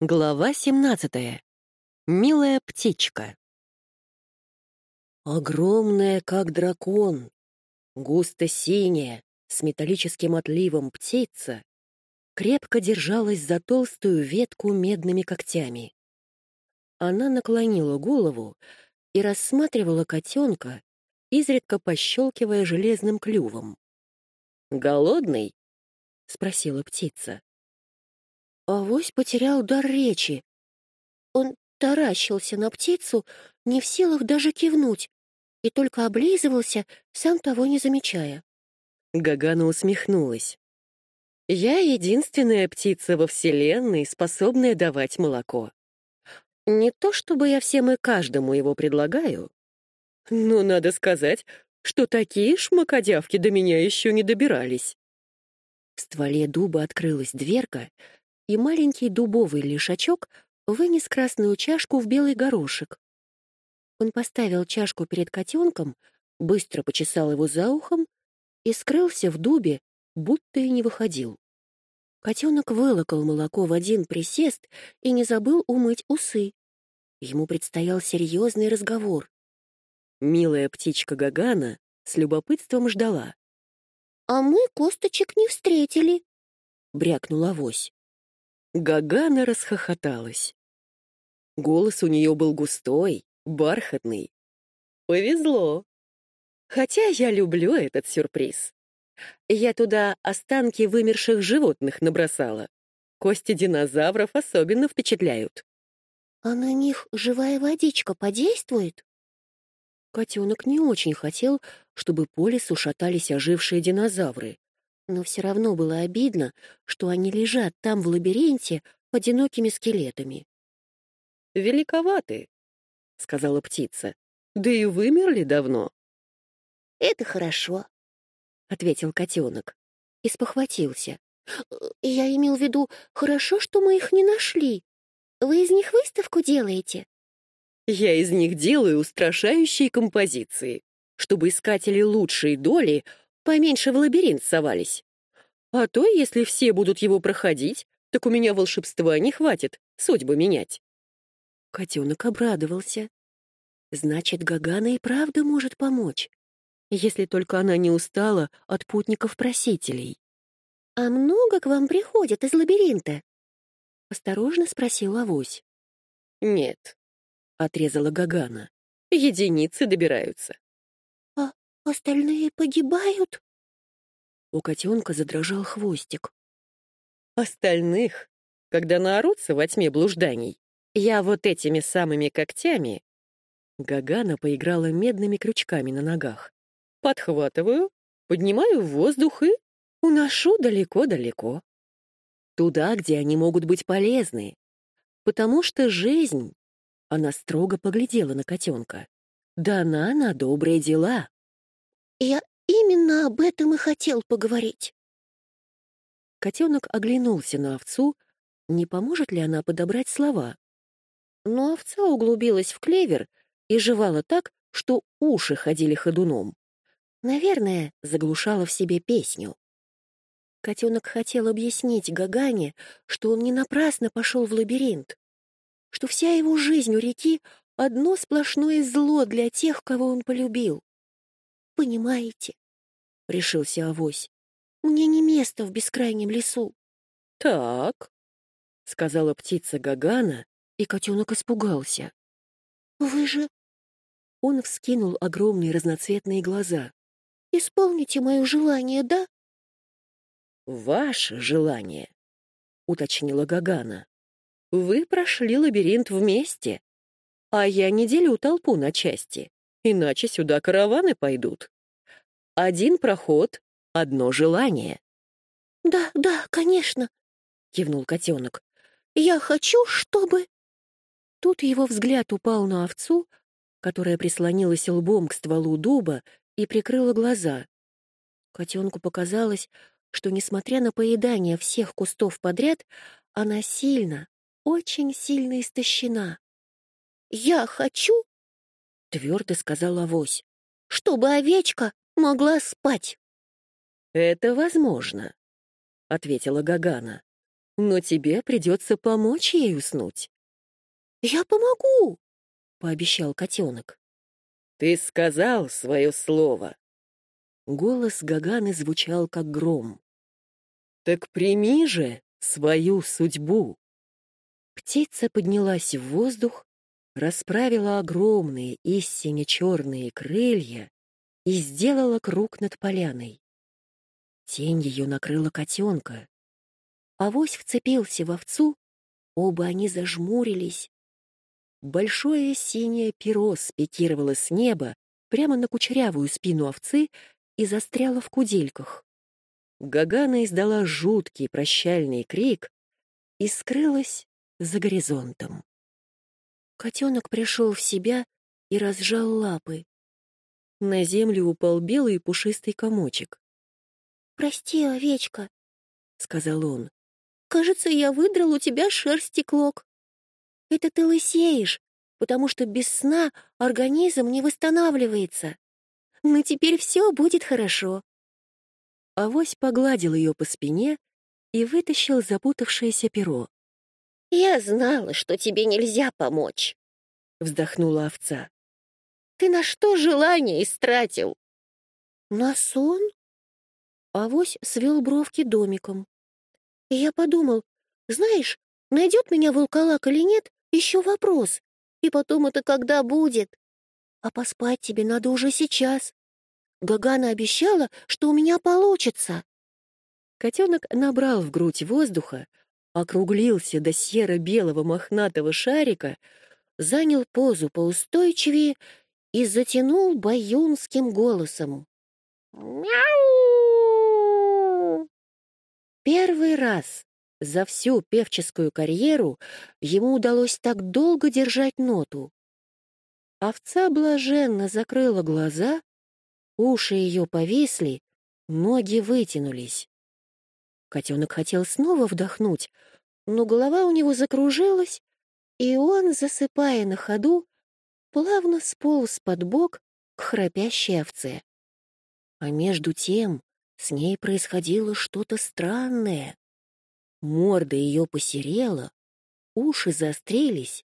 Глава 17. Милая птичка. Огромная, как дракон, густо-синяя, с металлическим отливом птица, крепко держалась за толстую ветку медными когтями. Она наклонила голову и рассматривала котенка, изредка пощелкивая железным клювом. «Голодный?» — спросила птица. Авось потерял дар речи. Он таращился на птицу, не в силах даже кивнуть, и только облизывался, сам того не замечая. Гагана усмехнулась. «Я единственная птица во Вселенной, способная давать молоко. Не то чтобы я всем и каждому его предлагаю, но надо сказать, что такие шмакодявки до меня еще не добирались». В стволе дуба открылась дверка, и маленький дубовый лишачок вынес красную чашку в белый горошек. Он поставил чашку перед котенком, быстро почесал его за ухом и скрылся в дубе, будто и не выходил. Котенок вылокал молоко в один присест и не забыл умыть усы. Ему предстоял серьезный разговор. Милая птичка Гагана с любопытством ждала. «А мы косточек не встретили», — брякнула авось. Гагана расхохоталась. Голос у нее был густой, бархатный. Повезло. Хотя я люблю этот сюрприз. Я туда останки вымерших животных набросала. Кости динозавров особенно впечатляют. А на них живая водичка подействует? Котенок не очень хотел, чтобы по лесу шатались ожившие динозавры. Но все равно было обидно, что они лежат там в лабиринте одинокими скелетами. «Великоваты», — сказала птица. «Да и вымерли давно». «Это хорошо», — ответил котенок и спохватился. «Я имел в виду, хорошо, что мы их не нашли. Вы из них выставку делаете?» «Я из них делаю устрашающие композиции, чтобы искатели лучшей доли поменьше в лабиринт совались. А то, если все будут его проходить, так у меня волшебства не хватит судьбы менять. Котенок обрадовался. Значит, Гагана и правда может помочь, если только она не устала от путников-просителей. «А много к вам приходят из лабиринта?» — осторожно спросил Авось. «Нет», — отрезала Гагана. «Единицы добираются. Остальные погибают? У котенка задрожал хвостик. Остальных, когда наорутся во тьме блужданий, я вот этими самыми когтями... Гагана поиграла медными крючками на ногах. Подхватываю, поднимаю в воздух и уношу далеко-далеко. Туда, где они могут быть полезны. Потому что жизнь... Она строго поглядела на котенка. Дана на добрые дела. Я именно об этом и хотел поговорить. Котенок оглянулся на овцу, не поможет ли она подобрать слова. Но овца углубилась в клевер и жевала так, что уши ходили ходуном. Наверное, заглушала в себе песню. Котенок хотел объяснить Гагане, что он не напрасно пошел в лабиринт, что вся его жизнь у реки — одно сплошное зло для тех, кого он полюбил. Понимаете, — решился авось. Мне не место в бескрайнем лесу. Так, — сказала птица Гагана, и котенок испугался. Вы же... Он вскинул огромные разноцветные глаза. «Исполните мое желание, да?» «Ваше желание», — уточнила Гагана. «Вы прошли лабиринт вместе, а я не делю толпу на части иначе сюда караваны пойдут. Один проход, одно желание. «Да, да, конечно», — кивнул котенок. «Я хочу, чтобы...» Тут его взгляд упал на овцу, которая прислонилась лбом к стволу дуба и прикрыла глаза. Котенку показалось, что, несмотря на поедание всех кустов подряд, она сильно, очень сильно истощена. «Я хочу, твердо сказал Авось. «Чтобы овечка могла спать». «Это возможно», — ответила Гагана. но тебе придется помочь ей уснуть. «Я помогу!» — пообещал котенок. «Ты сказал свое слово!» Голос Гаганы звучал, как гром. «Так прими же свою судьбу!» Птица поднялась в воздух, расправила огромные истине черные крылья и сделала круг над поляной. Тень ее накрыла котенка. Авось вцепился в овцу, оба они зажмурились. Большое синее перо спикировало с неба прямо на кучерявую спину овцы и застряло в кудельках. Гагана издала жуткий прощальный крик и скрылась за горизонтом. Котенок пришел в себя и разжал лапы. На землю упал белый пушистый комочек. «Прости, овечка», — сказал он. «Кажется, я выдрал у тебя шерсти клок. Это ты лысеешь, потому что без сна организм не восстанавливается. Но теперь все будет хорошо». Авось погладил ее по спине и вытащил запутавшееся перо. «Я знала, что тебе нельзя помочь», — вздохнула овца. «Ты на что желание истратил?» «На сон?» Авось свел бровки домиком. И я подумал, знаешь, найдет меня волколак или нет, еще вопрос. И потом это когда будет? А поспать тебе надо уже сейчас. Гагана обещала, что у меня получится. Котенок набрал в грудь воздуха, округлился до серо-белого мохнатого шарика, занял позу поустойчивее и затянул баюнским голосом. «Мяу!» Первый раз за всю певческую карьеру ему удалось так долго держать ноту. Овца блаженно закрыла глаза, уши ее повисли, ноги вытянулись. Котенок хотел снова вдохнуть, но голова у него закружилась, и он, засыпая на ходу, плавно сполз под бок к храпящей овце. А между тем с ней происходило что-то странное. Морда ее посерела, уши заострились,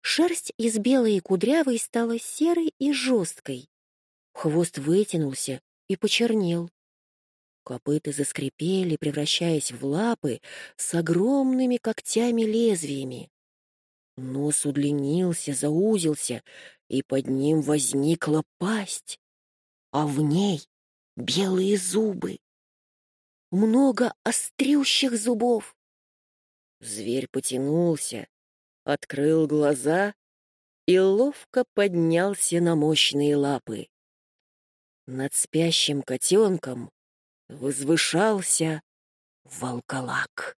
шерсть из белой и кудрявой стала серой и жесткой, хвост вытянулся и почернел. Копыта заскрипели, превращаясь в лапы с огромными когтями-лезвиями. Нос удлинился, заузился, и под ним возникла пасть, а в ней белые зубы. Много острющих зубов. Зверь потянулся, открыл глаза и ловко поднялся на мощные лапы. Над спящим котенком возвышался волколак.